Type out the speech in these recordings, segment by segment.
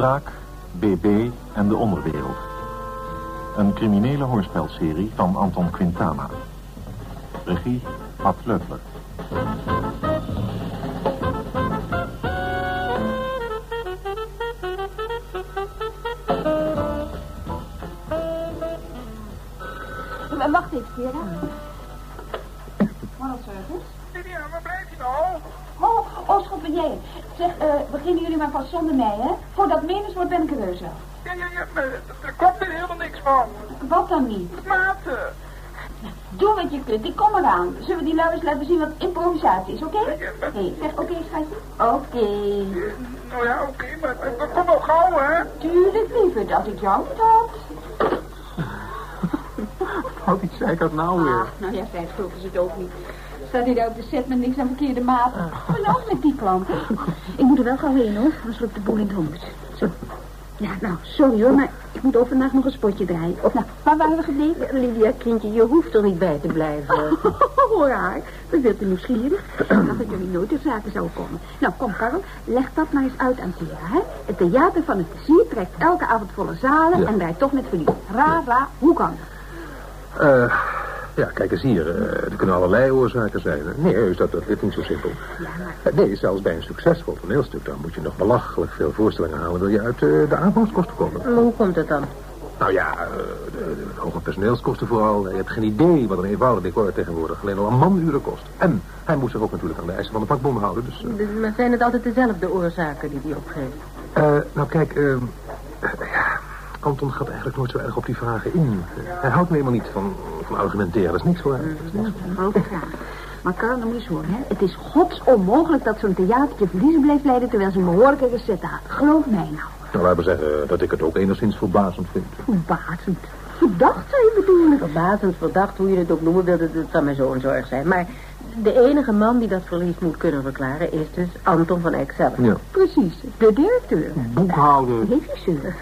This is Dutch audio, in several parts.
De Draak, BB en de Onderwereld. Een criminele hoorspelserie van Anton Quintana. Regie, Ad Leutler. Wacht even, Vera. Ronald Service. Lydia, waar blijf je nou? Oh, oh, schat, ben jij? Zeg, eh, beginnen jullie maar vast zonder mij, hè? Voordat menens wordt ben ik er heus wel. Ja, ja, ja, maar er komt er helemaal niks van. Wat dan niet? Het maten. Kunt, ik kom eraan. Zullen we die luiers laten zien wat improvisatie is, oké? Maar- Hé, zeg oké, schatje? Oké. Nou ja, oké, maar dat komt wel gauw, hè? Tuurlijk, liever, dat ik jou niet had. Wat iets zei ik dat nou weer? Ah, nou ja, vijf gulden is het ook niet. Staat hij daar op de set met niks aan verkeerde maat? Geloof met die klanten. Ik moet er wel gauw heen, hoor. Anders loopt de boel in het honderd. Zo. Ja, nou, sorry hoor, maar ik moet overdag nog een spotje draaien. Of nou, waar waren we gebleven? Lydia, kindje, je hoeft er niet bij te blijven. Hoor haar, ik ben veel te nieuwsgierig. Ik dacht dat jullie nooit ter zaken zouden komen. Nou, kom Karel, leg dat maar eens uit aan Tira, hè. Het theater van het plezier trekt elke avond volle zalen Ja. en draait toch met verlies. Ra, ra, hoe kan dat? Eh, ja, kijk eens hier. eh, er kunnen allerlei oorzaken zijn. Nee, heus, dat, dat is niet zo simpel. Eh, Nee, zelfs bij een succesvol toneelstuk... dan moet je nog belachelijk veel voorstellingen halen... wil je uit eh, de aanvangskosten komen. Maar hoe komt het dan? Nou ja, de, de hoge personeelskosten vooral. Je hebt geen idee wat een eenvoudig decor tegenwoordig... alleen al een manuren kost. En hij moet zich ook natuurlijk aan de eisen van de vakbond houden. Dus, Dus- Maar zijn het altijd dezelfde oorzaken die hij opgeeft? Eh, nou kijk, eh, ja, Anton gaat eigenlijk nooit zo erg op die vragen in. Hij houdt me helemaal niet van, van argumenteren, dat is niks voor hem. Dat is niks. Grote vraag. Maar Karel, dan moet je eens horen, hè. Het is gods onmogelijk dat zo'n theatertje verliezen blijft leiden... terwijl ze een behoorlijke recette had. Geloof mij nou. Nou, laten we zeggen dat ik het ook enigszins verbazend vind. Verbazend. Verdacht zou je bedoelen. Verbazend, verdacht, hoe je het ook noemen wilde, dat zal mijn zo'n zorg zijn. Maar de enige man die dat verlies moet kunnen verklaren is dus Anton van Eck zelf. Ja. Precies, de directeur. Boekhouden, Regisseur.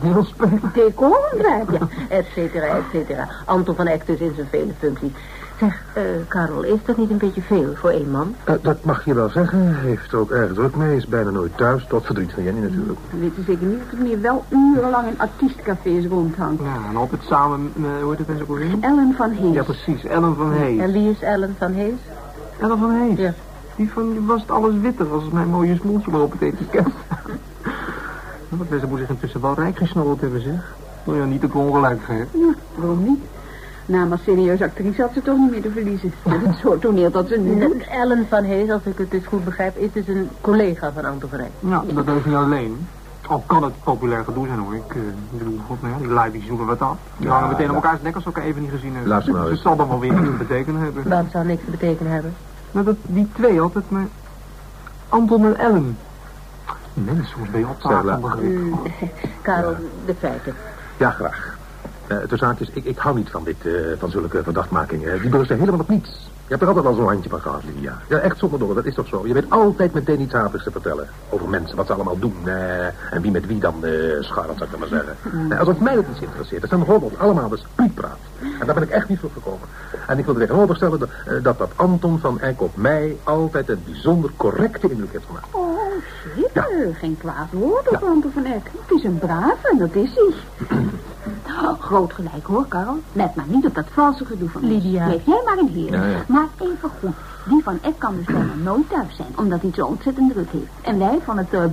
toneelspelen. Decorontwerp, ja. Et cetera, et cetera. Anton van Eck dus in zijn vele functies. Zeg, eh, Karel, is dat niet een beetje veel voor één man? Eh, dat mag je wel zeggen. Hij heeft er ook erg druk mee. Is bijna nooit thuis. Tot verdriet van Jenny natuurlijk. We weten zeker niet dat meneer wel urenlang in artiestcafés rondhangt. Ja, en altijd samen, met, hoe heet het mensen ook? Ellen van Hees. Ja, precies. Ellen van Hees. En wie is Ellen van Hees? Ellen van Hees. Ja. Die van, die was het alles witter als mijn mooie smoeltje maar op het etiket. Wat mensen moet zich intussen wel rijk gesnobbeld hebben, zeg. Nou ja, niet te ongelijk geven. Ja, waarom niet? Nou, maar serieus actrice had ze toch niet meer te verliezen. Met het soort toneel dat ze nu doet. Ellen van Hees, als ik het dus goed begrijp, is dus een collega van Anton van Eck. Ja, dat is niet alleen. Al kan het populair gedoe zijn hoor. Ik, eh, bedoel, god, nou ja, die lui die zoeken wat af. Die Ja, hangen meteen op elkaars nek als ze elkaar even niet gezien hebben. Luister nou Dus eens. het zal dan wel weer iets te betekenen hebben. Wat zou niks te betekenen hebben? Nou, dat, die twee altijd, maar... Anton en Ellen. Mensen, soms ben je op Zeg, taak laat- van begrip. Karel, de feiten. Ja, graag. Eh de zaak is, ik, ik hou niet van, dit, eh, van zulke verdachtmakingen. Die berusten helemaal op niets. Je hebt er altijd al zo'n handje van gehad, Lydia. Ja, echt zonder door, dat is toch zo. Je weet altijd meteen iets hatelijks te vertellen. Over mensen, wat ze allemaal doen. eh, en wie met wie dan uh, scharrelt, zou ik maar zeggen. Eh, alsof mij dat iets interesseert. Dat zijn gewoon allemaal dus praat. En daar ben ik echt niet voor gekomen. En ik wil er tegenoverstellen dat, eh, dat dat Anton van Eyck op mij altijd een bijzonder correcte indruk heeft gemaakt. Oh, zeker. Geen kwaad woord op Anton van Eck. Het is een brave, dat is hij. Oh, groot gelijk hoor, Karel. Let maar niet op dat valse gedoe van. Lydia. Blijf jij maar in heer. Ja, ja. Maar even goed. Die van Eck kan dus bijna nooit thuis zijn, omdat hij het zo ontzettend druk heeft. En wij van het uh,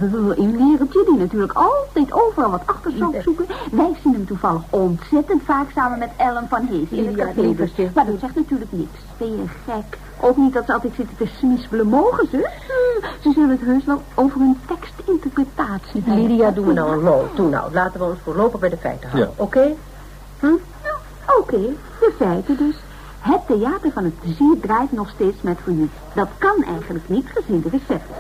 die natuurlijk altijd overal wat achterzoek zoeken, wij zien hem toevallig ontzettend vaak samen met Ellen van Hees in het. Maar dat zegt natuurlijk niks. Ben je gek? Ook niet dat ze altijd zitten te smispelen. Mogen ze? Hm, Ze zullen het heus wel over hun tekstinterpretatie hebben. Lydia, doe me nou een lol. Toe nou, laten we ons voorlopig bij de feiten houden. Ja. Oké? Hm? Nou, Oké, de feiten dus. Het theater van het plezier draait nog steeds met verlies. Dat kan eigenlijk niet gezien de recepten.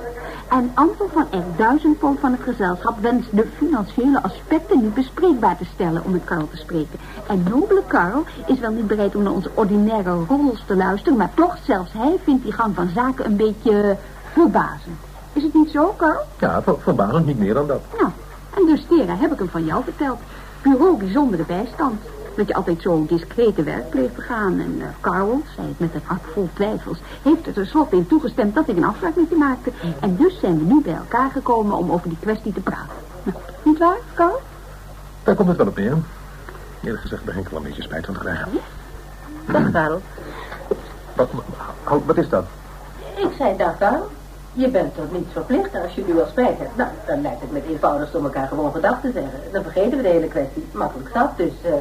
En Anton van Eck, duizendpoot van het gezelschap, wenst de financiële aspecten niet bespreekbaar te stellen, om met Karl te spreken. En nobele Karl is wel niet bereid om naar onze ordinaire roddels te luisteren, maar toch, zelfs hij vindt die gang van zaken een beetje verbazend. Is het niet zo, Karl? Ja, ver, verbazend niet meer dan dat. Nou, en dus Tera heb ik hem van jou verteld. Bureau bijzondere bijstand. Dat je altijd zo discreet te werk pleegt te gaan. En uh, Carl, zei het met een hart vol twijfels, heeft er tenslotte in toegestemd dat ik een afspraak met je maakte. En dus zijn we nu bij elkaar gekomen om over die kwestie te praten. Niet waar, Carl? Daar komt het wel op neer. Eerlijk gezegd begin ik wel een beetje spijt van te krijgen. Dag, Karel. Wat, wat, wat is dat? Ik zei dag, Karel. Je bent tot niets verplicht als je nu al spijt hebt. Nou, dan lijkt het met eenvoudigst om elkaar gewoon gedag te zeggen. Dan vergeten we de hele kwestie. Makkelijk zat, dus... eh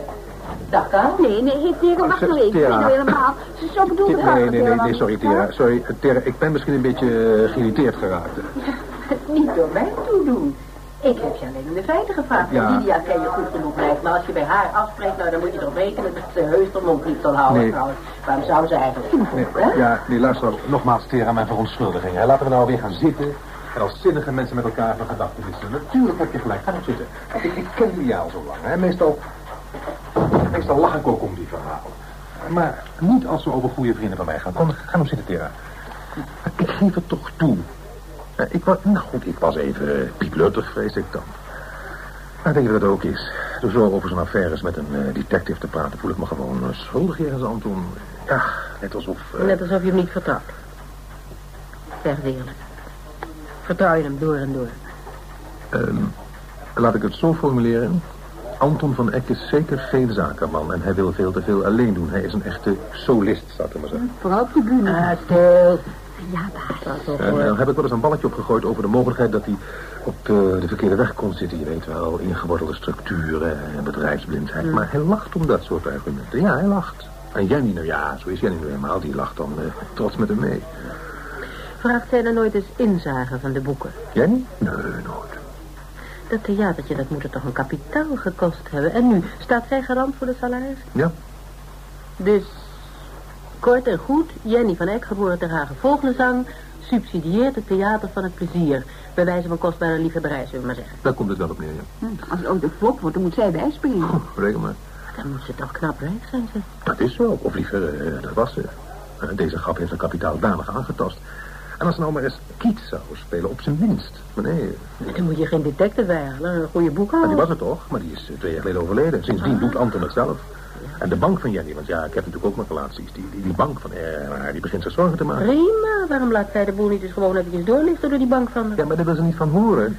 dag, Karel. Nee, nee, heeft Tera, wacht even. Tera. Nee, helemaal. Zo bedoelde ik Nee, het nee, nee, nee, sorry, Tera. Sorry, Tera, ik ben misschien een beetje eh, geïrriteerd geraakt. Niet door mij toedoen. Ik heb je alleen om de feiten gevraagd. Ja. Lydia ken je goed genoeg, lijkt. Maar als je bij haar afspreekt, nou, dan moet je erop rekenen dat ze heus de mond niet zal houden, Nee. trouwens. Waarom zou ze eigenlijk? Nee, Hè? ja, nee, luister nou, nogmaals, Tera, mijn verontschuldiging. hè. Laten we nou weer gaan zitten en als zinnige mensen met elkaar van gedachten wisselen. Natuurlijk heb je gelijk, ga nog zitten. Ik, ik ken jullie al zo lang, hè. Meestal, meestal lach ik ook om die verhalen. Maar niet als ze over goede vrienden van mij gaan. Kom, ga nog zitten, Tera. Ik geef het toch toe. Eh, Ik was, nou goed, ik was even uh, piepluttig, vrees ik dan. Maar weet je wat het ook is? Door zo over zo'n affaires met een eh, detective te praten... voel ik me gewoon uh, schuldig jegens Anton. Ja, net alsof... eh, Net alsof je hem niet vertrouwt. Zeg het eerlijk. Vertrouw je hem door en door. ehm, laat ik het zo formuleren. Anton van Eck is zeker geen zakenman... en hij wil veel te veel alleen doen. Hij is een echte solist, zou ik maar zeggen. Vooral op de bühne. Ah, stil. Ja, baas. En dan heb ik wel eens een balletje opgegooid over de mogelijkheid dat hij op de, de verkeerde weg kon zitten. Je weet wel, ingewortelde structuren en bedrijfsblindheid. Maar hij lacht om dat soort argumenten. Ja, hij lacht. En Jenny, nou ja, zo is Jenny nu eenmaal. Die lacht dan eh, trots met hem mee. Vraagt zij dan nooit eens inzage van de boeken? Jenny? Nee, nooit. Dat theatertje, dat moet er toch een kapitaal gekost hebben. En nu, staat zij garant voor de salaris? Ja, Dus, kort en goed, Jenny van Eck, geboren ter Hagen Vogelenzang... subsidieert het theater van het plezier. Bij wijze van kostbare liefhebberij, zullen we maar zeggen. daar komt het wel op neer, ja. Hm, Als het ooit een flop wordt, dan moet zij bijspringen. Oeh, reken maar. Dan moet ze toch knap rijk zijn, zeg. Dat is zo. Of liever, eh, dat was ze. Eh, deze grap heeft haar kapitaal danig aangetast. En als ze nou maar eens kiet zou spelen, op zijn minst. Maar nee, Dan moet je geen detective bijhalen, een goede Maar die boekhouder. was het toch? Maar die is eh, twee jaar geleden overleden. Sindsdien doet Anton het zelf. En de bank van Jenny, want ja, ik heb natuurlijk ook mijn relaties. Die, die, die bank van haar, die begint zich zorgen te maken. Prima, waarom laat zij de boel niet eens gewoon eventjes doorlichten door die bank van... Ja, maar daar wil ze niet van horen.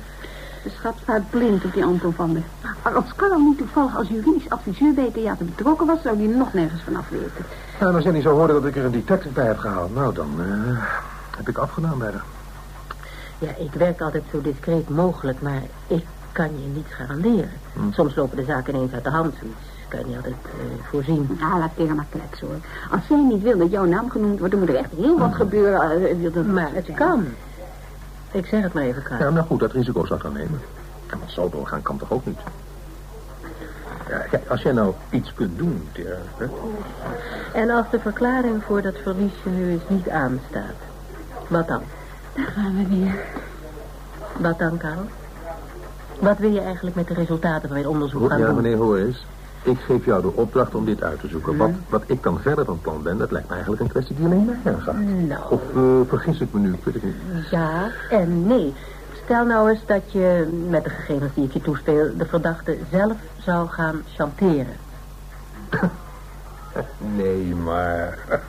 De schat staat blind op die Anton van der. Maar als Karl niet toevallig als juridisch adviseur bij het theater betrokken was... zou hij er nog nergens van afweten. Nou, als Jenny zou horen dat ik er een detective bij heb gehaald... nou, dan eh, heb ik afgedaan bij haar. Ja, ik werk altijd zo discreet mogelijk, maar ik kan je niets garanderen. Soms lopen de zaken ineens uit de hand, zoiets kan je niet altijd eh, voorzien. Ah, laat Tera maar kleks hoor. Als zij niet wil dat jouw naam genoemd wordt... dan moet er echt heel wat gebeuren. eh, dat Maar het kan. Ik zeg het maar even, Karel. Ja, nou goed, dat risico zou ik dan nemen. En wat zo doorgaan kan toch ook niet? Ja, kijk, als jij nou iets kunt doen, Tera, hè? En als de verklaring voor dat verliesje nu eens niet aanstaat, wat dan? Daar gaan we weer. Wat dan, Karel? Wat wil je eigenlijk met de resultaten van je onderzoek gaan Ja, doen? meneer Horace. Ik geef jou de opdracht om dit uit te zoeken. Wat, wat ik dan verder van plan ben, dat lijkt me eigenlijk een kwestie die alleen mij aangaat. Nou. Of eh, vergis ik me nu? Ik weet het niet. Ja en nee. Stel nou eens dat je, met de gegevens die ik je toespeel, de verdachte zelf zou gaan chanteren. Nee, maar...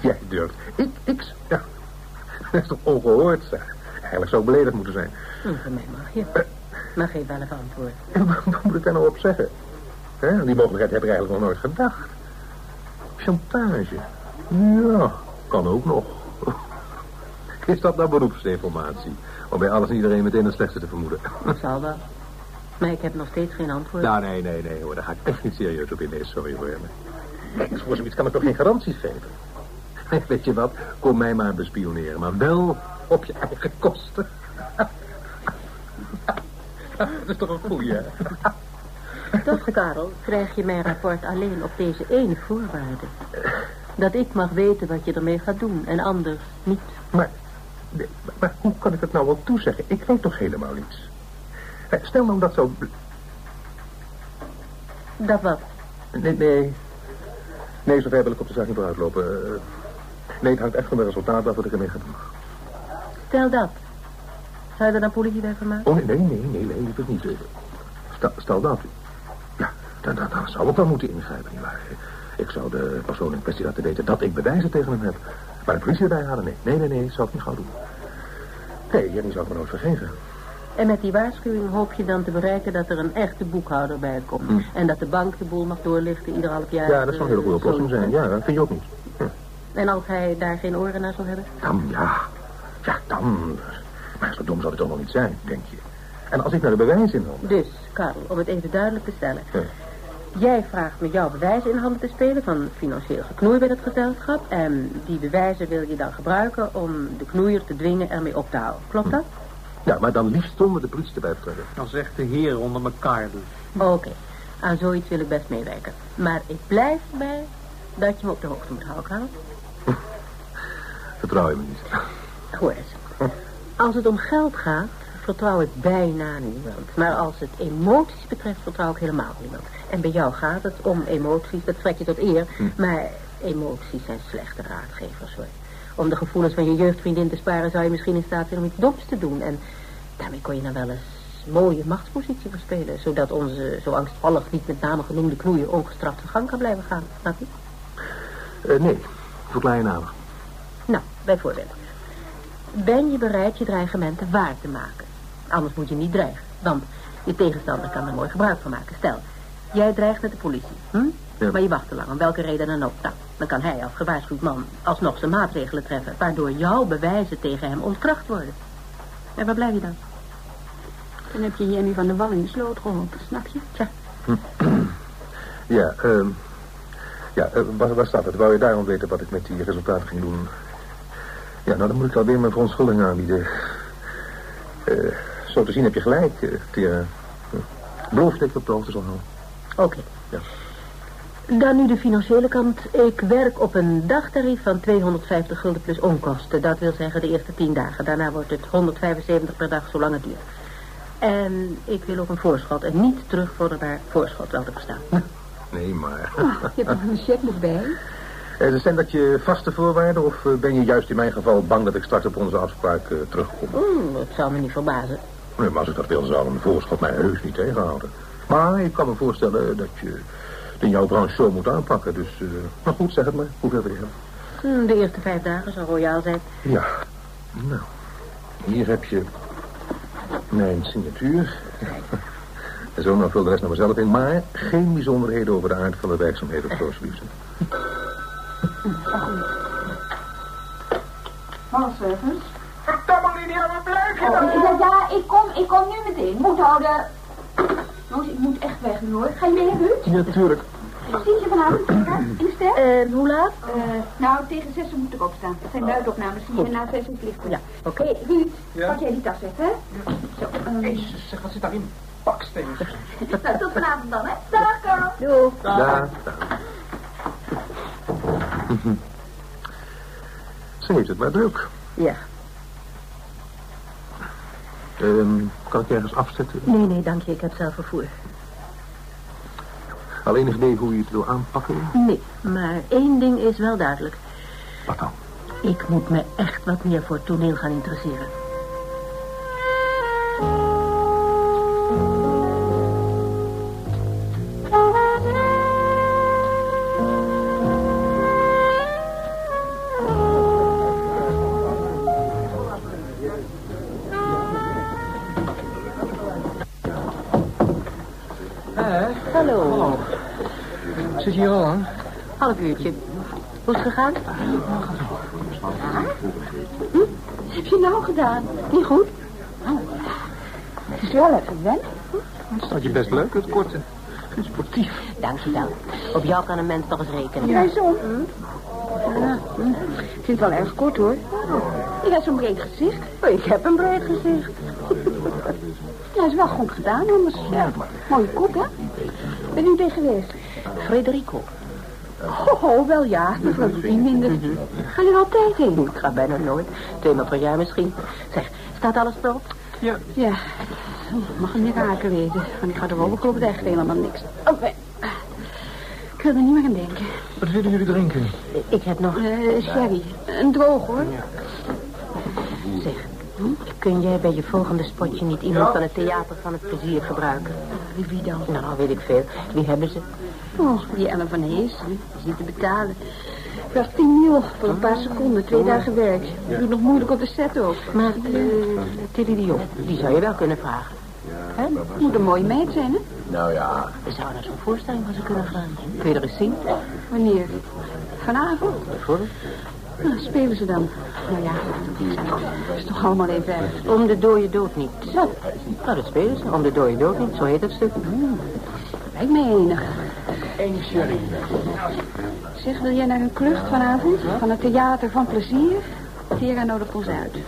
Jij durft. Ik, ik... Ja. Dat is toch ongehoord, zeg. Eigenlijk zou ik beledigd moeten zijn. Hm, van mij mag je. Maar geef wel even antwoord. Wat moet ik daar nou op zeggen? Hè? Die mogelijkheid heb ik eigenlijk nog nooit gedacht. Chantage. Ja, kan ook nog. Is dat nou beroepsdeformatie? Om bij alles en iedereen meteen het slechtste te vermoeden. Dat zal wel. Maar ik heb nog steeds geen antwoord. Nou, nee, nee, nee, hoor. Daar ga ik echt niet serieus op in. Nee, sorry. Nee, voor zoiets kan ik toch geen garanties geven? Weet je wat? Kom mij maar bespioneren. Maar wel op je eigen kosten. Dat is toch een goeie, hè? Toch, Karel, krijg je mijn rapport alleen op deze ene voorwaarde. Dat ik mag weten wat je ermee gaat doen en anders niet. Maar, maar, hoe kan ik het nou wel toezeggen? Ik weet toch helemaal niets? Eh, Stel nou dat zo... Dat wat? Nee, nee. Nee, zover wil ik op de zaak niet vooruit lopen. Eh, Nee, het hangt echt van de resultaten af wat ik ermee ga doen. Stel dat. Zou je er dan politie bij van maken? Oh, nee, nee, nee, nee, nee, liever niet. Stel, stel dat. Ja, dan, dan, dan zou ik wel moeten ingrijpen, nietwaar? Ik zou de persoon in kwestie laten weten dat ik bewijzen tegen hem heb. Maar de politie erbij halen, nee. Nee, nee, nee, dat zou ik niet gauw doen. Nee, Jenny zou ik me nooit vergeven. En met die waarschuwing hoop je dan te bereiken dat er een echte boekhouder bij komt. Hm. En dat de bank de boel mag doorlichten ieder half jaar. Ja, dat zou een hele goede oplossing zijn. Ja, dat vind je ook niet. En als hij daar geen oren naar zal hebben? Dan ja. Ja, dan. Maar zo dom zou het toch nog niet zijn, denk je. En als ik naar de bewijzen in handen... Dus, Karel, om het even duidelijk te stellen. Ja. Jij vraagt me jouw bewijzen in handen te spelen van financieel geknoei bij het gezelschap. En die bewijzen wil je dan gebruiken om de knoeier te dwingen ermee op te houden. Klopt dat? Ja, maar dan liefst zonder de politie erbij te trekken. Als echte heren onder elkaar dus. Oké, aan zoiets wil ik best meewerken. Maar ik blijf erbij dat je me op de hoogte moet houden, Karel. Vertrouw je me niet. Hoor eens. Als het om geld gaat, vertrouw ik bijna niemand. Maar als het emoties betreft, vertrouw ik helemaal niemand. En bij jou gaat het om emoties, dat trek je tot eer. Maar emoties zijn slechte raadgevers, hoor. Om de gevoelens van je jeugdvriendin te sparen... zou je misschien in staat zijn om iets doms te doen. En daarmee kon je dan wel eens mooie machtspositie verspelen... zodat onze zo angstvallig niet met name genoemde knoeier... ongestraft zijn gang kan blijven gaan. Snap je? Eh, nee, verklaar je nader. Nou, bijvoorbeeld. Ben je bereid je dreigementen waar te maken? Anders moet je niet dreigen. Want je tegenstander kan er mooi gebruik van maken. Stel, jij dreigt met de politie. Hm? Ja. Maar je wacht te lang, om welke reden dan ook. Nou, dan kan hij als gewaarschuwd man alsnog zijn maatregelen treffen... waardoor jouw bewijzen tegen hem ontkracht worden. En waar blijf je dan? Dan heb je Jenny van der Wal in de sloot geholpen, snap je? Tja, Ja, ehm ja, eh, waar, waar staat het? Wou je daarom weten wat ik met die resultaten ging doen? Ja, nou dan moet ik alweer mijn verontschuldiging aanbieden. Eh, zo te zien heb je gelijk, uh, Tera. Uh, beloof dat ik op de hoogte zal houden. oké. Ja. Dan nu de financiële kant. Ik werk op een dagtarief van 250 gulden plus onkosten. Dat wil zeggen de eerste 10 dagen. Daarna wordt het 175 per dag, zolang het duurt. En ik wil ook een voorschot. En niet terugvorderbaar voorschot, wel te verstaan. Nee, maar... Je hebt er een checkboek bij. Eh, zijn dat je vaste voorwaarden of eh, ben je juist in mijn geval bang dat ik straks op onze afspraak eh, terugkom? Hmm, dat zou me niet verbazen. Nee, maar als ik dat wil, zou een voorschot mij heus niet tegenhouden. Maar ik kan me voorstellen dat je het in jouw branche zo moet aanpakken. Dus, eh maar goed, zeg het maar. Hoeveel wil je hebben? De eerste vijf dagen zou royaal zijn. Ja, nou, hier heb je mijn signatuur. En zo, nou vul de rest naar mezelf in. Maar geen bijzonderheden over de aard van de werkzaamheden of zo, alsjeblieft. Hallo, servers. Verdomme, Lydia, waar blijf je Oh, dan? ja, ja, ik kom, ik kom nu meteen. Moet houden. Jongens, ik moet echt weg nu hoor. Ga je mee, Ruud? Ja, tuurlijk. Zie je vanavond in ster? En hoe laat? Eh, nou, tegen zes moet ik opstaan. Het zijn luidopnames. Zie je na zes het licht. Ja, oké. Hé, Ruud, Ja? pak jij die tas weg, hè? Zo, ehm, Jezus, zeg, wat zit daarin? Baksteen. nou, tot vanavond dan, hè? Dag, Carl. Doei. Ja. Ze heeft het maar druk. Ja. Ehm, kan ik ergens afzetten? Nee, nee, dank je. Ik heb zelf vervoer. Al enig idee hoe je het wil aanpakken? Nee, maar één ding is wel duidelijk. Wat dan? Ik moet me echt wat meer voor toneel gaan interesseren. Hier al aan? Half uurtje. Hoe is het gegaan? Wat heb je nou gedaan? Niet goed? Oh, het is wel even wennen. Staat je best leuk, het korte. Sportief. Dank je wel. Op jou kan een mens toch eens rekenen. Jij zo? Ja, hm. ik vind het wel erg kort, hoor. Je hebt zo'n breed gezicht. Oh, Ik heb een breed gezicht. Ja, is wel goed gedaan, anders. Ja. Mooie kop, hè? Ben u tegen geweest? Frederico. Oh, oh, wel ja. Mevrouw niet minder. Ga je er altijd heen? Ik ga bijna nooit. Tweemaal per jaar misschien. Zeg, staat alles erop? Ja. Ja. Mag een mirakel wezen. Want ik ga er wel klopt echt helemaal niks. Oké. Ik wil er niet meer aan denken. Wat willen jullie drinken? Ik heb nog... Eh, sherry. Een droog, hoor. Zeg, kun jij bij je volgende spotje niet iemand van het theater van het plezier gebruiken? Wie, wie dan? Nou, weet ik veel. Wie hebben ze? Oh, die Ellen van Hees. Die zit te betalen. vraag 10 mil voor een paar seconden, twee dagen werk. Ik doe nog moeilijk op de set ook. Maar uh, Tilly de Jong, die zou je wel kunnen vragen. Hè? Moet een mooie meid zijn, hè? Nou ja. We zouden naar zo'n voorstelling van ze kunnen gaan. Kun je er eens zien? Wanneer? Vanavond? Bijvoorbeeld. Nou, spelen ze dan. Nou ja, dat is toch allemaal even erg. Om de dode dood niet. Zo. Nou, dat spelen ze. Om de dode dood niet. Zo heet het stuk. Hmm. Lijkt me enig. Zeg, wil jij naar een klucht vanavond? Van het Theater van Plezier? Tera nodigt ons uit.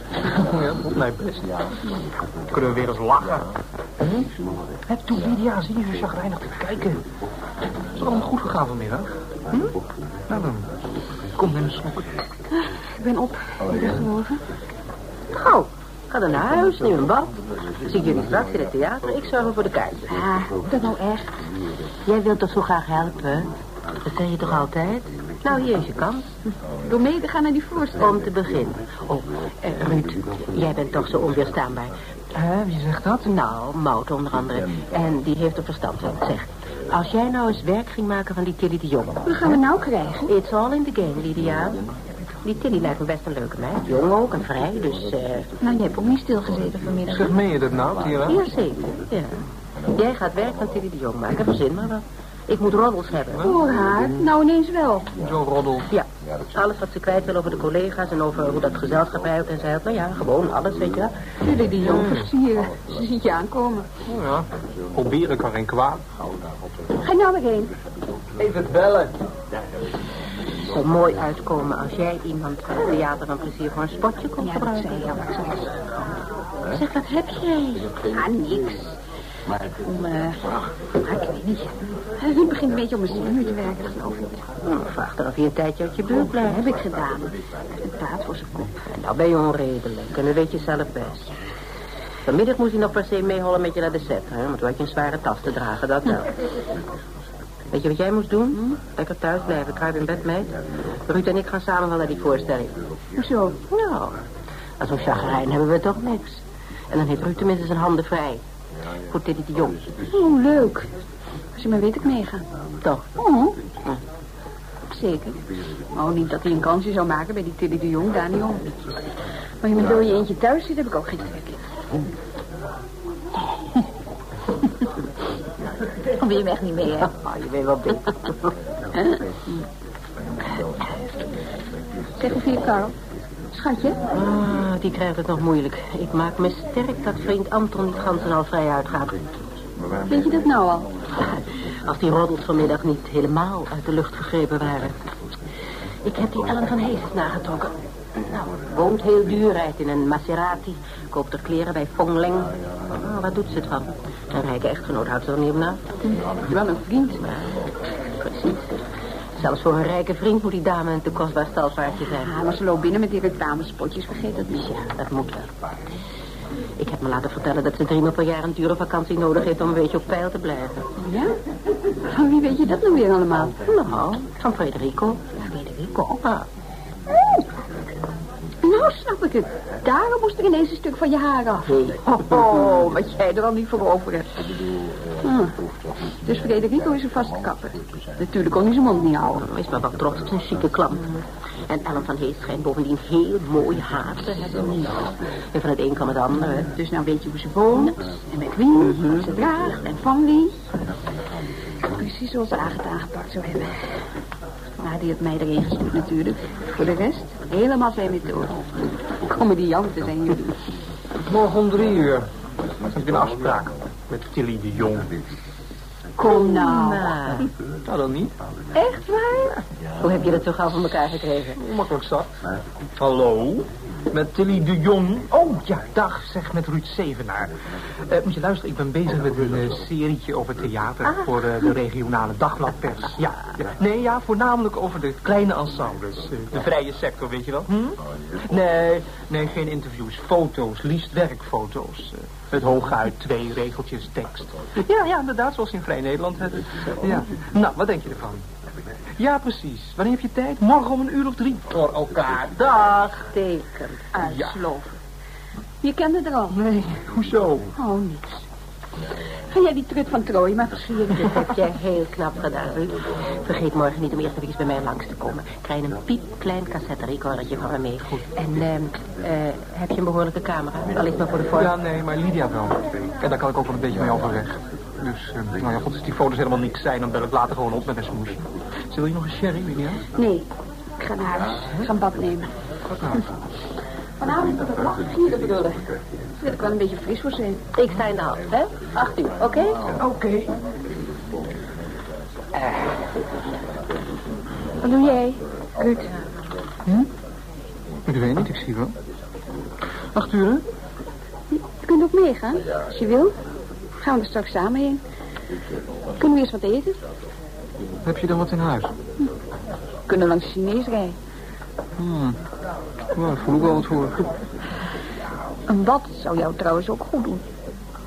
Ja, dat mij best. Kunnen we weer eens lachen. Hm? Toen Lydia, zie je zo chagrijnig te kijken. Is het allemaal goed gegaan vanmiddag? Hm? Nou dan, kom in een slok. Ik ben op. Ik ben geloven. Nou, ga dan naar huis, neem een bad. Zie ik jullie straks in het theater. Ik zorg voor de kaart. Ah, dat nou echt? Jij wilt toch zo graag helpen? Dat zeg je toch altijd? Nou, hier is je kans. Door mee te gaan naar die voorstelling. Om te beginnen. Oh, eh, Ruud, jij bent toch zo onweerstaanbaar. Hè, wie zegt dat? Nou, Mout onder andere. En die heeft er verstand van. Zeg, als jij nou eens werk ging maken van die Tilly de Jong. Wat gaan we nou krijgen? It's all in the game, Lydia. Die Tilly lijkt me best een leuke meid. Jong ook en vrij, dus... eh Nou, je hebt ook niet stilgezeten vanmiddag. Zeg, meen je dat nou, Tira? Jazeker, ja. Jij gaat werk van Tilly de Jong maken, verzin maar wat. Ik moet roddels hebben. Voor haar? Nou, ineens wel. Zo'n roddel. Ja, alles wat ze kwijt wil over de collega's en over hoe dat gezelschap rijdt en zeilt. Nou ja, gewoon alles, weet je wel. Jullie die jong versieren. Ze ziet je aankomen. Oh ja, proberen kan geen kwaad. Ga nou weer heen? Even bellen. Het zou mooi uitkomen als jij iemand van het theater van plezier voor een spotje kon Ja, dat gebruiken. ik zei het. Zeg, wat heb jij? Ah, niks. Om, eh, ah, ik weet niet. Het begint een beetje om mijn zenuwen te werken, dat geloof ik. Nou, vraag dan of je een tijdje uit je buurt Dat blijft. heb ik gedaan. Een plaat voor zijn kop. En nou ben je onredelijk en dat weet je zelf best. Vanmiddag moest hij nog per se meehollen met je naar de set, hè? Want toen had je een zware tas te dragen, dat wel. Weet je wat jij moest doen? Lekker thuis blijven, kruip in bed, meid. Ruud en ik gaan samen wel naar die voorstelling. Hoezo? Nou, als zo'n chagrijn hebben we toch niks. En dan heeft Ruud tenminste zijn handen vrij. Voor Tiddy de Jong. Oh, leuk. Als je maar weet, ik meega. Toch? Oh. Zeker. Oh, niet dat hij een kansje zou maken bij die Tilly de Jong, om. Maar je wil je eentje thuis zit, heb ik ook geen trek in. Dan wil je hem echt niet mee, hè? Ah, je weet wel beter. Zeg, vind je Karl? Schatje? Ah, die krijgt het nog moeilijk. Ik maak me sterk dat vriend Anton niet gans en al vrij uitgaat. Weet je dat nou al? Als die roddels vanmiddag niet helemaal uit de lucht gegrepen waren. Ik heb die Ellen van Hees nagetrokken. Nou, woont heel duur, rijdt in een Maserati. Koopt er kleren bij Fongling. Oh, wat doet ze het van? Een rijke echtgenoot houdt ze er niet op na. Wel een vriend. Precies. Zelfs voor een rijke vriend moet die dame een te kostbaar stalvaartje zijn. Ja, maar ze loopt binnen met die reclamespotjes, vergeet dat niet. Ja, dat moet wel. Ik heb me laten vertellen dat ze driemaal per jaar een dure vakantie nodig heeft om een beetje op peil te blijven. Ja? Van wie weet je dat nou weer allemaal? Nou, van Federico. Federico? Ah. Nou snap ik het. Daarom moest er ineens een stuk van je haar af. Oh, oh, wat jij er al niet voor over hebt. Hm. Dus Frederico is een vaste kapper. Natuurlijk kon hij zijn mond niet houden. Is maar wat trots op zijn chique klant. En Ellen van Hees schijnt bovendien heel mooi haar te hebben. En van het een kan het ander. Dus nou weet je hoe ze woont. En met wie. Wat ze draagt. En van wie. Precies zoals Agatha aangepakt zou hebben. Maar die had mij erin gestuurd natuurlijk. Voor de rest, helemaal zijn methode. Comedianten zijn jullie. Morgen om drie uur. Ik heb een afspraak met Tilly de Jong. Kom nou. Nou, dan niet. Echt waar? hoe heb je dat zo gauw van elkaar gekregen? Makkelijk zat. Hallo? Met Tilly de Jong. Oh, ja, dag, zeg met Ruud Zevenaar. Eh, moet je luisteren, ik ben bezig met een eh, serietje over theater voor eh, de regionale dagbladpers. Ja. Nee, ja, voornamelijk over de kleine ensembles. de vrije sector, weet je wel. Hm? Nee, nee, geen interviews. Foto's, liefst werkfoto's. met hooguit twee regeltjes tekst. Ja, ja, inderdaad, zoals in Vrij Nederland. Ja. Nou, wat denk je ervan? Ja, precies. Wanneer heb je tijd? Morgen om een uur of drie. Voor elkaar. Dag. Teken. Uitsloven. Je kende er al. Nee, hoezo? Oh, niets. Ga jij die trut van Trooi maar versieren? Dat heb jij heel knap gedaan, Ruud. Vergeet morgen niet om eerst even bij mij langs te komen. Krijg een piepklein cassette recordertje van me mee. En ehm, eh, heb je een behoorlijke camera? Al is maar voor de vorm. Ja, nee, maar Lydia wel. En daar kan ik ook wel een beetje mee overweg. Dus, eh, nou ja, goed, als die foto's helemaal niks zijn, dan bel ik later gewoon op met een smoes. Zul je nog een sherry, Lydia? Nee, ik ga naar huis. Ik ga een bad nemen. Nou. Vanavond tot het lachen vieren bedoelen. Wil ik wel een beetje fris voor zijn. Ik sta in de hand, hè? Acht uur, oké? Oké. Wat doe jij, Ruud? Ik weet niet, ik zie wel. Acht uur, hè? Je kunt ook meegaan, als je wil. Gaan we er straks samen heen. Kunnen we eerst wat eten? Heb je dan wat in huis? We kunnen langs Chinees rijden. Hmm. Nou, daar voel ik wel wat voor. Een bad zou jou trouwens ook goed doen.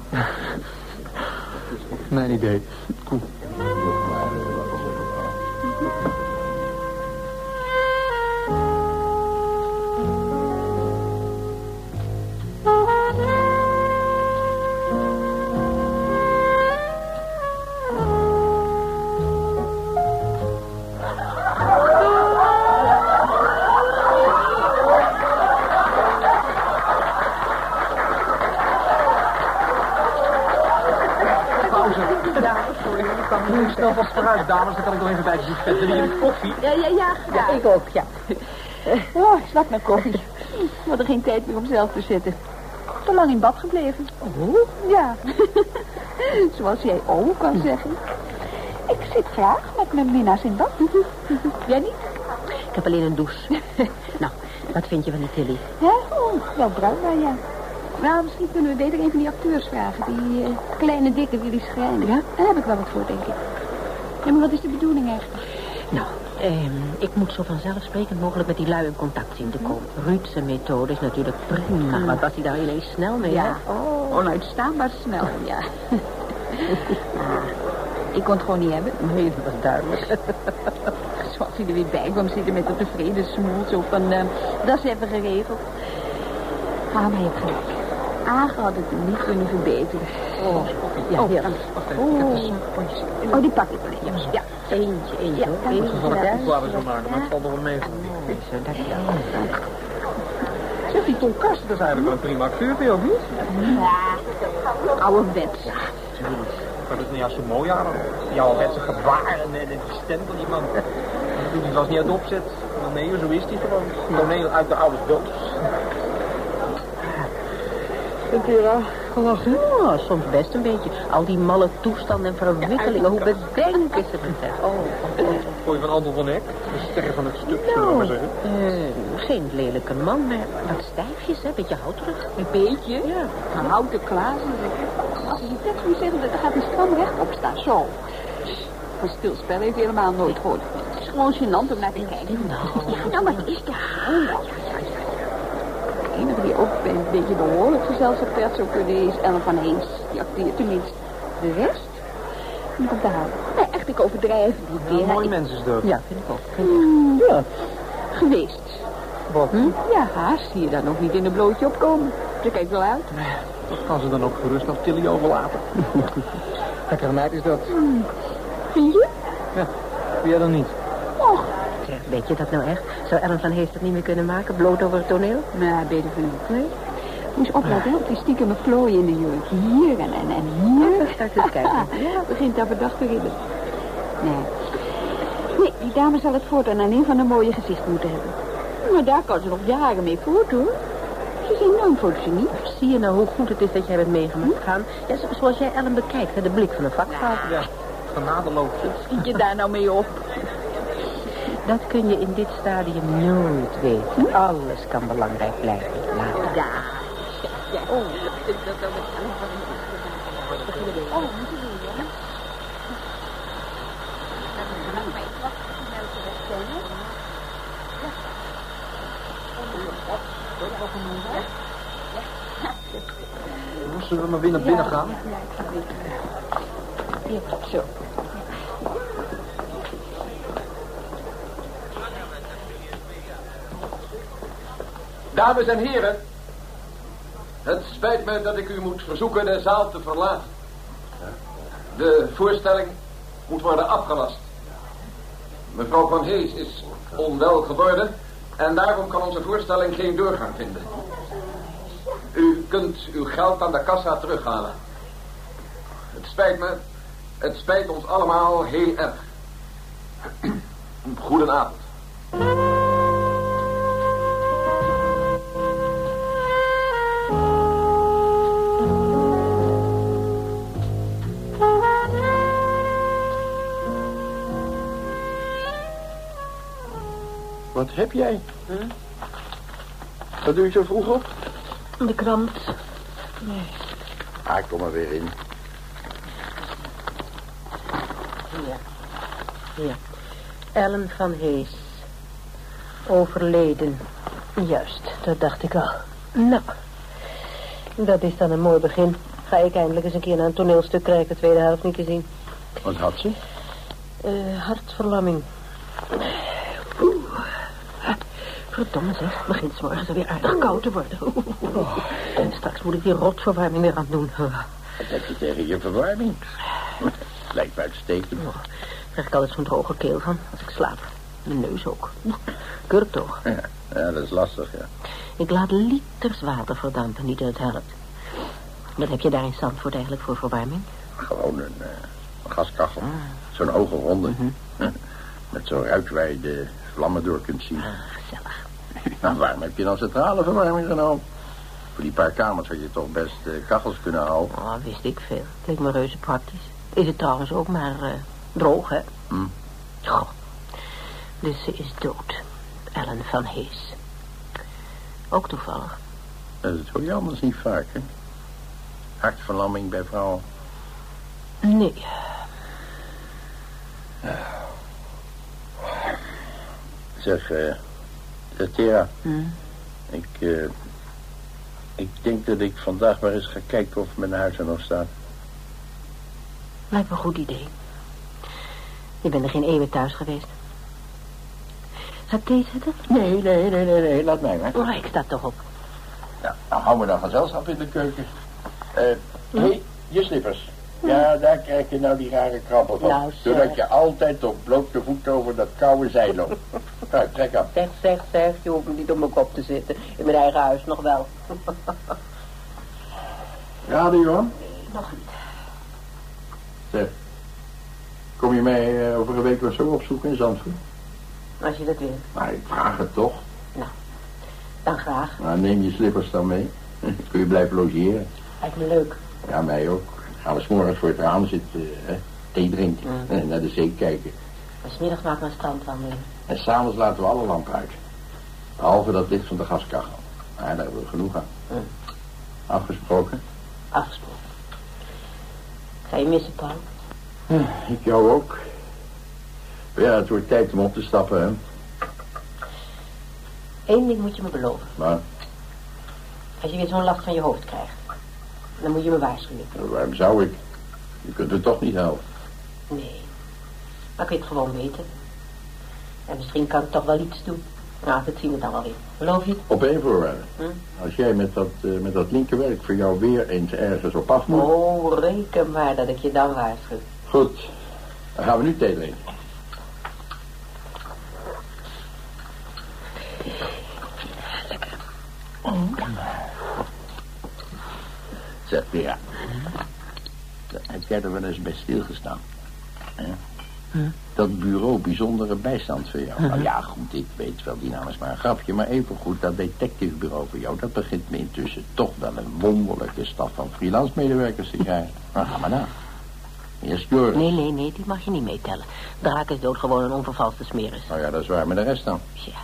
Mijn idee. Dan kan ik nog even bij. Willen jullie koffie? Ja, ja, ja. Ja, ik ook, ja. Oh, ik snak naar koffie. We hadden geen tijd meer om zelf te zitten. Te lang in bad gebleven. Oh? Ja. Zoals jij ook kan zeggen. Ik zit graag met mijn minnaars in bad. Jij niet? Ik heb alleen een douche. nou, wat vind je van die Tilly? Hè? Oh, wel bruikbaar, ja. Nou, misschien kunnen we beter een van die acteurs vragen. Die eh, kleine, dikke Willy Schrijner. Ja? Daar heb ik wel wat voor, denk ik. Ja, maar wat is de bedoeling eigenlijk? Nou, ehm, ik moet zo vanzelfsprekend mogelijk met die lui in contact zien te komen. Ruud zijn methode is natuurlijk prima. Wat was hij daar ineens snel mee, Ja, hè? oh. onuitstaanbaar snel, ja. Ah, ik kon het gewoon niet hebben. Nee, dat was duidelijk. Zoals hij er weer bij kwam zitten met een tevreden smoel. Zo van, eh, dat is even geregeld. Ah, maar je hebt gelijk. Agen had het niet kunnen verbeteren. Oh, ja, Oh, ik heb Oh. snoepjes. Oh, die pak ik wel even. Ja. Eentje, eentje, Ja. Eentje. Ik Ja. zo maken, maar het valt nog wel mee. Zo, dankjewel. Zeg, die Tom Karsten, dat is eigenlijk wel een prima acteur, vind je ook niet? Ja, ouderwets. Maar dat is niet als zo mooi aan. Die ouderwetse gebaar en, en die stem van die man. Dat doet hij zelfs niet uit opzet. Maar nee, zo is hij gewoon. Toneel uit de oude dood. Vindt u er gelachen? Ja, soms best een beetje. Al die malle toestanden en verwikkelingen. Hoe bedenken ze het? Oh, Gooi van Anton van Eck. De sterren van het stuk, zullen we maar zeggen. eh, geen lelijke man, maar wat stijfjes, hè? Beetje houterig. Een beetje. Ja. Een houten glazen. Als je die tekst moet zeggen, dan gaat hij stram rechtop staan. Zo. Een stilspel heeft helemaal nooit gehoord. Het is gewoon gênant om naar te kijken. Nou, wat is de hou nou? De die ook een beetje behoorlijk gezelschap zou kunnen is Ellen van Heens. Die acteert tenminste. De rest? Niet op te houden. Nee, echt, ik overdrijf niet Ja, weer. mooi mens is dat. Ja, vind ik ook. Hmm, ja, geweest. Wat? Hm? Ja, haast zie je daar nog niet in een blootje opkomen. Ze kijkt wel uit. Dat kan ze dan ook gerust aan Tilly overlaten. Lekkere meid is dat. Vind je? Ja, wie jij dan niet? Och, weet je dat nou echt? Zou Ellen van Hees dat niet meer kunnen maken? Bloot over het toneel? nou, beter van niet. Nee? Moet je opletten, op die stiekeme plooien in de jurk. Hier en, en, en hier. Start eens kijken. Ja, begint daar verdacht te rillen. Nee. Nee, die dame zal het voortaan aan een van de mooie gezichten moeten hebben. Maar daar kan ze nog jaren mee voort, hoor. Ze is enorm fotogeniek. Zie je nou hoe goed het is dat jij bent meegemaakt gaan? Ja, zo- zoals jij Ellen bekijkt, hè, de blik van een vakvrouw. Ja, genadeloos. Schiet je daar nou mee op? Dat kun je in dit stadium nooit weten. Alles kan belangrijk blijven. Later. Ja. ja. Oh, dat dat dat met Ellen van Hees. Oh, moet je doen, ja? Zullen we maar weer naar binnen gaan? Ja, zo. Dames en heren, het spijt me dat ik u moet verzoeken de zaal te verlaten. De voorstelling moet worden afgelast. Mevrouw Van Hees is onwel geworden en daarom kan onze voorstelling geen doorgang vinden. U kunt uw geld aan de kassa terughalen. Het spijt me. Het spijt ons allemaal heel erg. Goedenavond. Heb jij? Wat doe je zo vroeg op? De krant. Ah, ik kom er weer in. Hier. Hier. Ellen van Hees. Overleden. Juist, dat dacht ik al. Nou, dat is dan een mooi begin. Ga ik eindelijk eens een keer naar een toneelstuk krijgen, de tweede helft niet gezien. Wat had ze? Eh, hartverlamming. Verdomme zeg, begint 's morgens alweer aardig koud te worden. Oeh. Straks moet ik die rotverwarming weer aan doen. Wat heb je tegen je verwarming? Lijkt me uitstekend. Oh, krijg ik altijd zo'n droge keel van als ik slaap. Mijn neus ook. Kurk toch. Ja, ja, dat is lastig, ja. Ik laat liters water verdampen, niet dat het helpt. Wat heb je daar in Zandvoort eigenlijk voor verwarming? Gewoon een, een gaskachel. Zo'n hoge ronde. Met zo'n ruit waar je de vlammen door kunt zien. Ah, gezellig. Nou, waarom heb je dan centrale verwarming genomen? Voor die paar kamers had je toch best eh, kachels kunnen houden. Oh, wist ik veel. Leek me reuze praktisch. Is het trouwens ook maar eh, droog, hè? Hm. Goh. Dus ze is dood. Ellen van Hees. Ook toevallig. Dat hoor je anders niet vaak, hè? Hartverlamming bij vrouwen. Nee. Zeg, eh... Tera, Hm. ik, eh... Ik denk dat ik vandaag maar eens ga kijken of mijn huis er nog staat. Lijkt me een goed idee. Je bent er geen eeuwen thuis geweest. Zal ik thee zetten? Nee, nee, nee, nee, nee, laat mij maar. Oh, ik sta toch op. Nou, nou houden we dan gezelschap in de keuken. Eh, hé, je slippers. Ja, daar krijg je nou die rare krabben van. Nou. Doordat je altijd op blote voeten over dat koude zeil loopt. nou, trek af. Zeg, zeg, zeg. Je hoeft niet op mijn kop te zitten. In mijn eigen huis nog wel. Ja, de Johan. nog niet. Zeg, kom je mij eh, over een week of zo opzoeken in Zandvoort? Als je dat wil. Maar ik vraag het toch. Dan graag. Nou, neem je slippers dan mee. Kun je blijven logeren. Lijkt me leuk. Ja, mij ook. Gaan we 's morgens voor het raam zitten, hè, thee drinken en naar de zee kijken. En 's middags maken we een strandwandeling. En s'avonds laten we alle lampen uit. Behalve dat licht van de gaskachel. Ja, daar hebben we genoeg aan. Mm. Afgesproken? Afgesproken. Ga je missen, Paul? Ik jou ook. Ja, het wordt tijd om op te stappen, hè. Eén ding moet je me beloven. Maar Als je weer zo'n last van je hoofd krijgt. Dan moet je me waarschuwen. waarom zou ik? Je kunt het toch niet helpen. Nee. Maar kun je het gewoon weten. En misschien kan ik toch wel iets doen. Nou, dat zien we dan wel weer. Geloof je het? Op één voorwaarde. Hm? Als jij met dat, eh, met dat linkerwerk voor jou weer eens ergens op af moet. Oh, reken maar dat ik je dan waarschuw. Goed. Dan gaan we nu thee drinken. Zeg, ja. Heb jij er wel eens bij stilgestaan? Hè? Dat bureau bijzondere bijstand voor jou. Nou ja, goed, ik weet wel, die naam is maar een grapje. Maar even goed, dat detectivebureau voor jou... dat begint me intussen toch wel een wonderlijke staf van freelance medewerkers te krijgen. Nou, ga maar na. Eerst Joris. Nee, nee, nee, die mag je niet meetellen. Draak is dood gewoon een onvervalste smeris. Nou ja, dat is waar, maar de rest dan? Tja.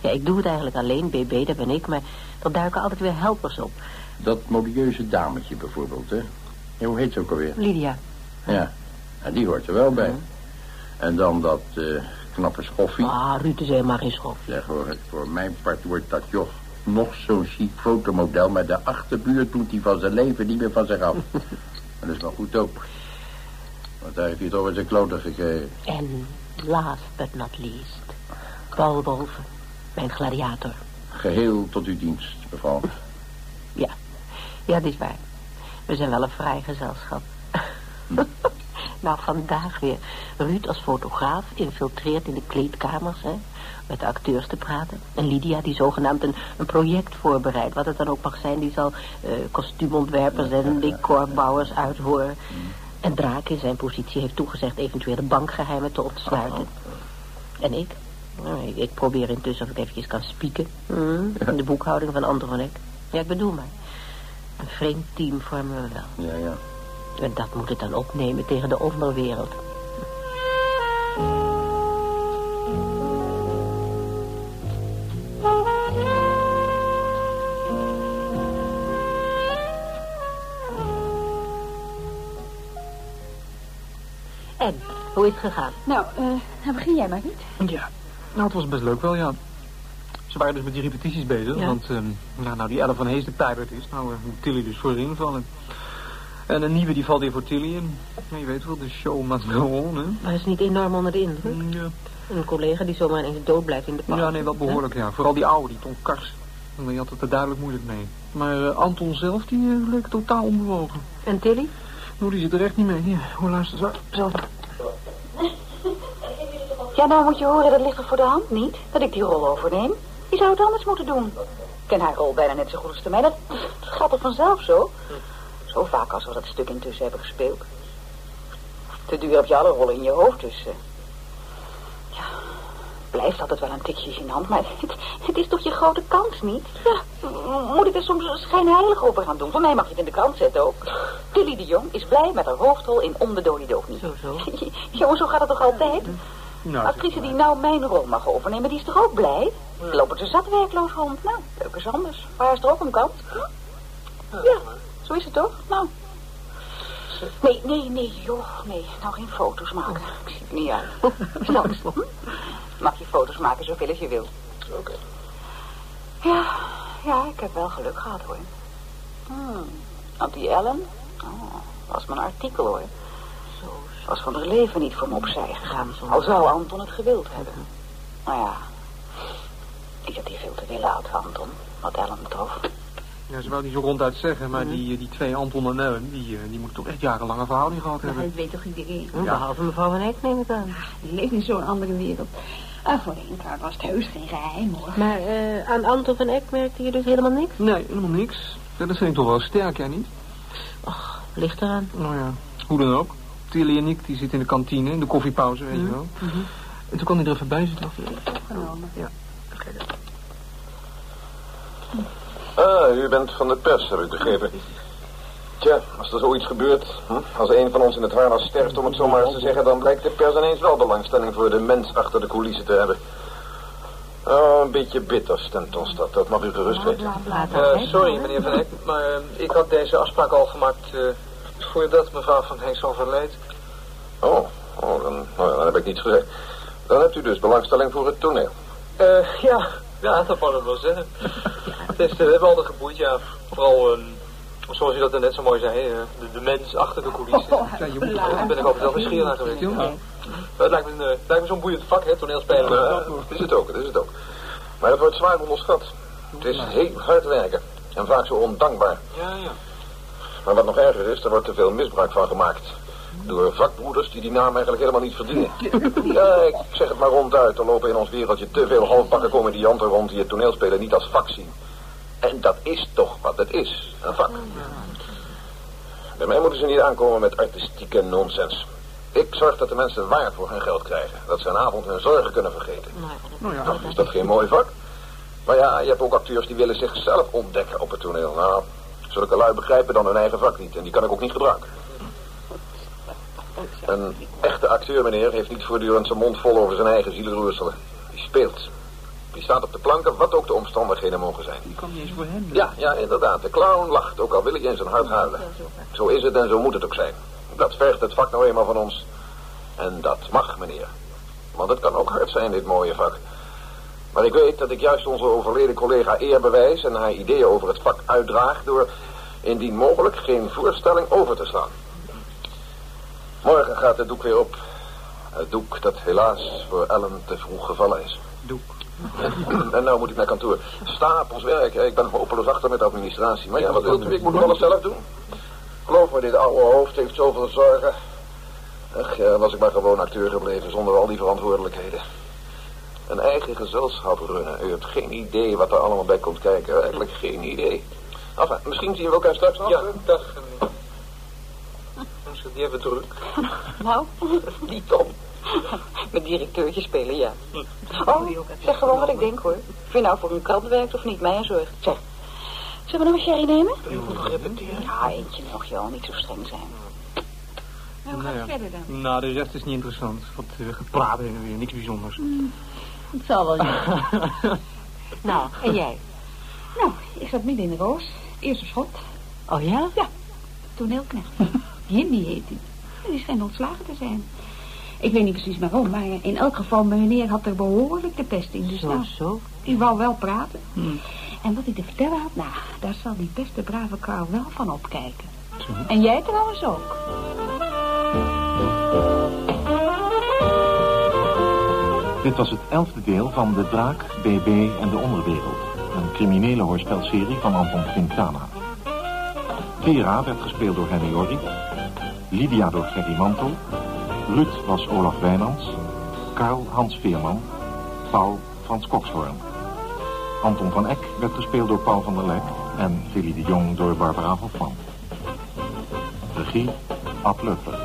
Ja, ik doe het eigenlijk alleen, BB, dat ben ik, maar er duiken altijd weer helpers op. Dat modieuze dametje bijvoorbeeld, hè? Ja, hoe heet ze ook alweer? Lydia. Ja, en die hoort er wel bij. En dan dat eh, knappe schoffie. Ah, Ruud is helemaal geen schof. Zeg hoor, voor mijn part wordt dat joch nog zo'n chic fotomodel... maar de achterbuurt doet hij van zijn leven niet meer van zich af. Dat is wel goed ook. Want daar heeft hij toch eens een klote gekregen. En last but not least, Paul Wolven, mijn gladiator. Geheel tot uw dienst, mevrouw. Ja, ja, dat is waar. We zijn wel een vrij gezelschap. Nou, vandaag weer. Ruud als fotograaf infiltreert in de kleedkamers, hè. Met de acteurs te praten. En Lydia die zogenaamd een, een project voorbereidt. Wat het dan ook mag zijn. Die zal eh, kostuumontwerpers en decorbouwers uithoren. En Draak in zijn positie heeft toegezegd eventueel de bankgeheimen te ontsluiten. En ik? Nou, ik, ik probeer intussen of ik eventjes kan spieken. In de boekhouding van Anton van Eck. Ja, ik bedoel maar. Een vreemd team vormen we wel. Ja, ja. En dat moet het dan opnemen tegen de onderwereld. En, hoe is het gegaan? Nou, eh, nou begin jij maar niet. Ja, nou, het was best leuk wel, ja. Ze waren dus met die repetities bezig, Ja. want ehm, ja, nou, die Elle van Hees de pilot is, nou eh, moet Tilly dus voorin vallen. En een nieuwe die valt weer voor Tilly en ja, je weet wel, de show must go on, hè. Maar hij is niet enorm onder de indruk. Ja. Een collega die zomaar ineens dood blijft in de pas. ja, nee, wel behoorlijk, ja. Vooral die oude, die Ton Kars. Die had het er duidelijk moeilijk mee. Maar eh, Anton zelf, die eh, leek totaal onbewogen. En Tilly? Nou, die zit er echt niet mee. Hier, hoe luister zo, zelf. Ja, nou moet je horen, dat ligt er voor de hand niet, dat ik die rol overneem. Wie zou het anders moeten doen? Ik ken haar rol bijna net zo goed als de mij. Dat, gaat toch vanzelf zo? Zo vaak als we dat stuk intussen hebben gespeeld. Te duur heb je alle rollen in je hoofd, dus... eh, ja, blijft altijd wel een tikje gênant, maar het, het is toch je grote kans niet? Ja, moet ik er soms schijnheilig over gaan doen? Voor mij mag je het in de krant zetten ook. Tilly de Jong is blij met haar hoofdrol in Om de niet. Zo, zo. Jongen, zo gaat het toch altijd? Nou, Actrice die nou mijn rol mag overnemen, die is toch ook blij? Lopen ze zat werkloos rond? Nou, leuk is anders. Waar is er ook een kans? Hm? Ja, zo is het toch? Nou. Nee, nee, nee, joh, nee. Nou, geen foto's maken. Ik zie er niet uit. Nou, hm? Mag je foto's maken zoveel als je wil. Oké. Ja, ja, ik heb wel geluk gehad, hoor. Hmm. Want die Ellen, oh, was mijn artikel, hoor. Zo, Was van haar leven niet voor me opzij gegaan. Al zou Anton het gewild hebben. Nou ja, ik had hier veel te willen had, Anton, wat Ellen betrof. Ja, ze wou niet zo ronduit zeggen, maar die, die twee Anton en Ellen, die, eh, die moeten toch echt jarenlange verhouding gehad hebben. Dat weet toch iedereen? Hm, Behalve mevrouw van Eck, neem ik aan. Die leeft in zo'n andere wereld. Ah, voor de inkaart was het heus geen geheim, hoor. Maar eh, aan Anton van Eck merkte je dus helemaal niks? Nee, helemaal niks. Ja, dat vind ik toch wel sterk, jij niet? Och, ligt eraan. Nou ja, hoe dan ook. Tilly en ik, die zitten in de kantine, in de koffiepauze, weet je wel. En toen kwam hij er even bij zitten. Ja. Ah, u bent van de pers, heb ik begrepen. Tja, als er zoiets gebeurt, hm? als een van ons in het harnas sterft, om het zo maar eens te zeggen, dan blijkt de pers ineens wel belangstelling voor de mens achter de coulissen te hebben. Oh, een beetje bitter stemt ons dat, dat mag u gerust weten. Eh, sorry, meneer Van Eck, maar eh, ik had deze afspraak al gemaakt eh, voordat mevrouw Van Hees overleed. Oh, oh dan, nou ja, dan heb ik niets gezegd. Dan hebt u dus belangstelling voor het toneel. Eh, ja, ja, dat kan ik wel zeggen. Het is, eh, we hebben altijd geboeid, ja. Vooral, ehm, zoals u dat net zo mooi zei, eh, de, de mens achter de coulissen. ja, je moet, daar ben ik altijd wel verschil aan geweest. Ja. Het lijkt me, een, lijkt me zo'n boeiend vak, hè, toneelspelen. Ja, het is het ook, het is het ook. Maar het wordt zwaar onderschat. Het is heel hard werken. En vaak zo ondankbaar. Ja, ja. Maar wat nog erger is, er wordt te veel misbruik van gemaakt. Door vakbroeders die die naam eigenlijk helemaal niet verdienen. Ja, ik zeg het maar ronduit. Er lopen in ons wereldje te veel halfbakken comedianten rond die het toneelspelen niet als vak zien. En dat is toch wat het is, een vak. Bij mij moeten ze niet aankomen met artistieke nonsens. Ik zorg dat de mensen waar voor hun geld krijgen. Dat ze een avond hun zorgen kunnen vergeten. Nou, Nou, is dat geen mooi vak? Maar ja, je hebt ook acteurs die willen zichzelf ontdekken op het toneel. Nou, zulke lui begrijpen dan hun eigen vak niet. En die kan ik ook niet gebruiken. Een echte acteur, meneer, heeft niet voortdurend zijn mond vol over zijn eigen zielroerselen. Die speelt. Die staat op de planken, wat ook de omstandigheden mogen zijn. Die kan niet eens voor hem. Ja, ja, inderdaad. De clown lacht, ook al wil hij in zijn hart huilen. Zo is het en zo moet het ook zijn. Dat vergt het vak nou eenmaal van ons. En dat mag, meneer. Want het kan ook hard zijn, dit mooie vak. Maar ik weet dat ik juist onze overleden collega eer bewijs... en haar ideeën over het vak uitdraag... door indien mogelijk geen voorstelling over te slaan. Morgen gaat het doek weer op. Het doek dat helaas voor Ellen te vroeg gevallen is. Doek. En nou moet ik naar kantoor. Stapels werk. Ik ben hopeloos achter met de administratie. Maar ja, wat wilt u? Ik moet nog alles zelf doen. Geloof me, dit oude hoofd heeft zoveel zorgen. Ach ja, was ik maar gewoon acteur gebleven zonder al die verantwoordelijkheden. Een eigen gezelschap runnen. U hebt geen idee wat er allemaal bij komt kijken. Eigenlijk geen idee. Enfin, misschien zien we elkaar straks nog. Ja, dag. Zit die even druk? Nou, Niet op. met directeurtje spelen, ja. Oh, zeg gewoon wat ik denk, hoor. Of je nou voor een krant werkt of niet, mij aan zorg. Zeg, zullen we nog een sherry nemen? Ja, eentje nog, joh. Niet zo streng zijn. Nou, hoe gaat het verder dan? Nou, de rest is niet interessant. Wat uh, gepraat en weer, niks bijzonders. Het zal wel, ja. nou, en jij? Nou, ik zat midden in de roos. Eerste schot. Oh ja? Ja, toneelknecht. Jimmy heet hij. Die schijnt ontslagen te zijn. Ik weet niet precies waarom, maar in elk geval, meneer had er behoorlijk de pest in. Dus Zo, nou, zo. hij wou wel praten. En wat hij te vertellen had, nou, daar zal die beste brave Karl wel van opkijken. En jij trouwens ook. Dit was het elfde deel van De Draak, BB en de Onderwereld. Een criminele hoorspelserie van Anton Quintana. Vera werd gespeeld door Henny Jorri. Lydia door Gerry Mantel. Ruud was Olaf Wijnands. Karl Hans Veerman. Paul Frans Kokshoorn. Anton van Eck werd gespeeld door Paul van der Lek. En Willy de Jong door Barbara Hofman. Regie Ad Leupler.